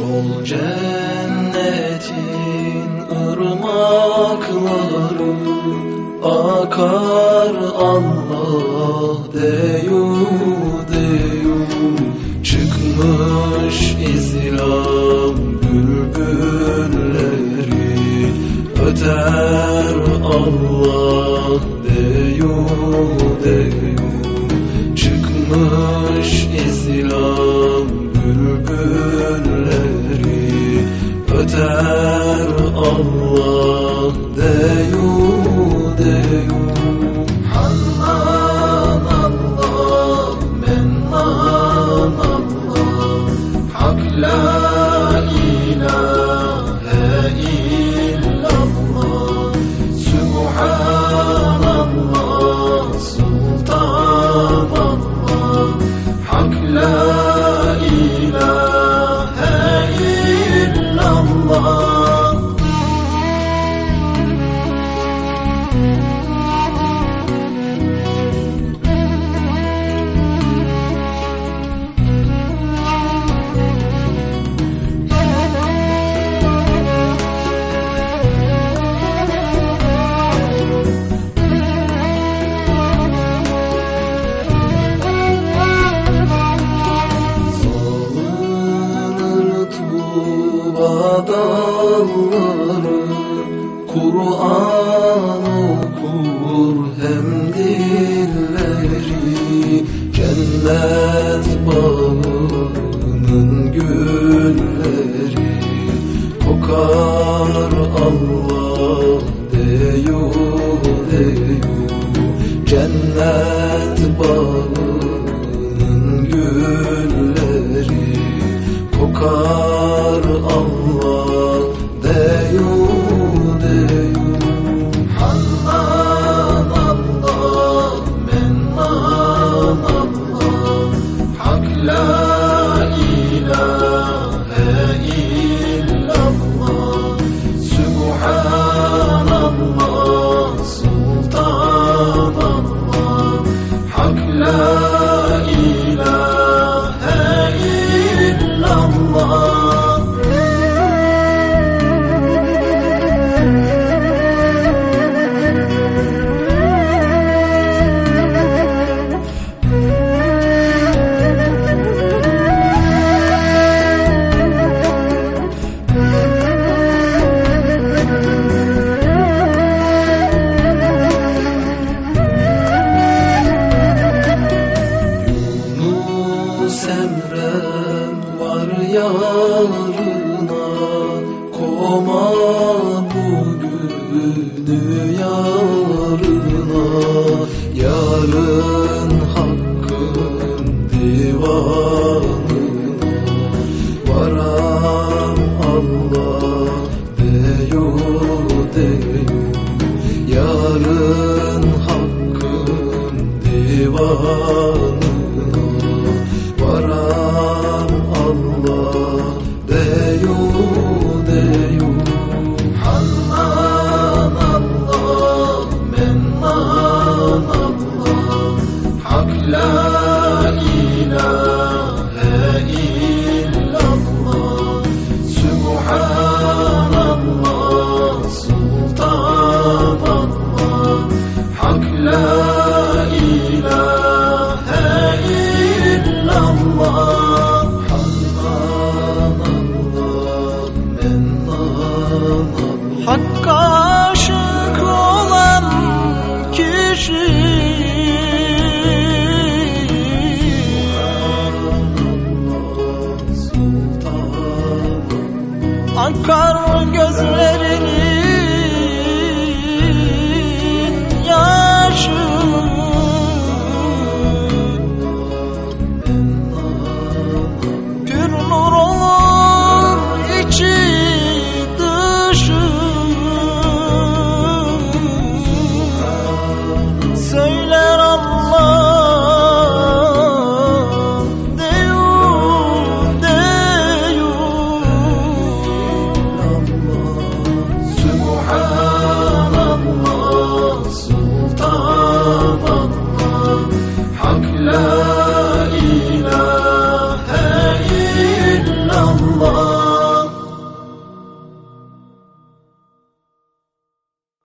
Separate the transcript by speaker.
Speaker 1: Şol cennetin ırmakları akar Allah deyu deyu. Çıkmış İslam bülbülleri Öter Allah deyu deyu. Çıkmış İslam bülbülleri Öter Allah deyu dalları Kur'an okur hem dilleri. Cennet bağının gülleri Kokar Allah deyu deyu. Cennet you. Var yarına Koma bugünü yarına. Yarın hakkın divanına Varam Allah deyu deyu. Yarın hakkın divanına Allah deyu deyu
Speaker 2: Hakka aşık olan kişi. Akar gözlerini